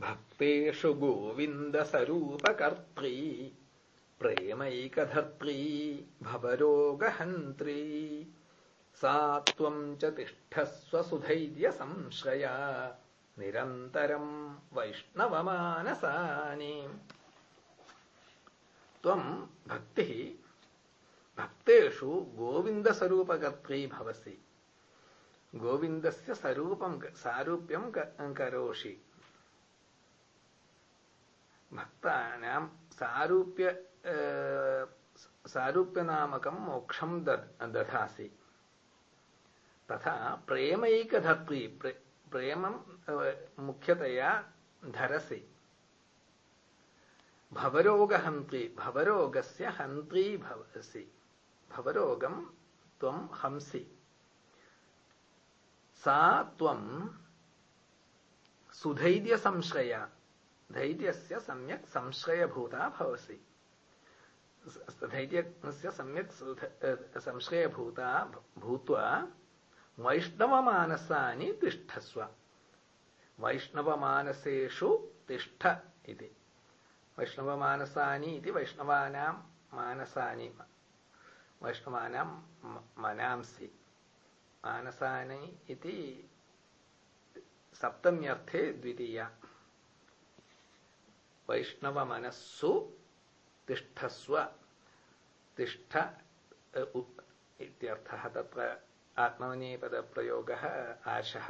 भक्तेषु गोविन्दसरूपकर्त्री प्रेमैकधर्त्री भवरोगहन्त्री। सा त्वम् च तिष्ठस्वसुधैर्यसंश्रया निरन्तरम् वैष्णवमानसानि। त्वम् भक्तिः भक्तेषु गोविन्दस्वरूपकर्त्री भवसि। गोविन्दस्य स्वरूपम् सारूप्यम् करोषि भक्तानां सारूप्य सारूप्यनामकं मोक्षं दधासि तथा प्रेमैकधत्री प्रेमं मुख्यतया धरसि भवरोगहन्त्री भवरोगस्य हन्त्री भवसि भवरोगं त्वं हंसि सा त्वं सुधैर्यसंश्रया धैर्यस्य सम्यक् संश्रयभूता भवसि। धैर्यस्य सम्यक् संश्रयभूता भूत्वा वैष्णवमानसानि तिष्ठस्व। वैष्णवमानसेषु तिष्ठ इति। वैष्णवमानसानि इति वैष्णवानां मानसानि वैष्णवानां मनांसि। मानसानि इति सप्तम्यर्थे द्वितीया। वैष्णवमनस्सु तिष्ठस्व तिष्ठ इत्यर्थः तत्र आत्मनेपदप्रयोगः आशः।